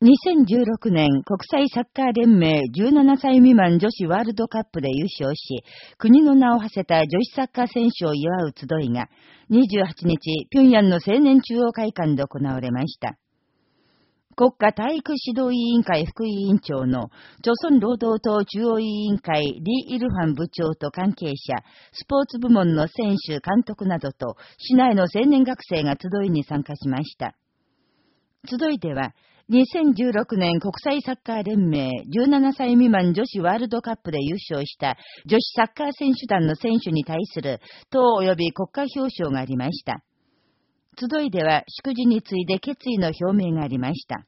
2016年国際サッカー連盟17歳未満女子ワールドカップで優勝し、国の名を馳せた女子サッカー選手を祝う集いが、28日、平壌の青年中央会館で行われました。国家体育指導委員会副委員長の、朝鮮労働党中央委員会リ・イルファン部長と関係者、スポーツ部門の選手、監督などと、市内の青年学生が集いに参加しました。集いでは、2016年国際サッカー連盟17歳未満女子ワールドカップで優勝した女子サッカー選手団の選手に対する党及び国家表彰がありました。集いでは祝辞に次いで決意の表明がありました。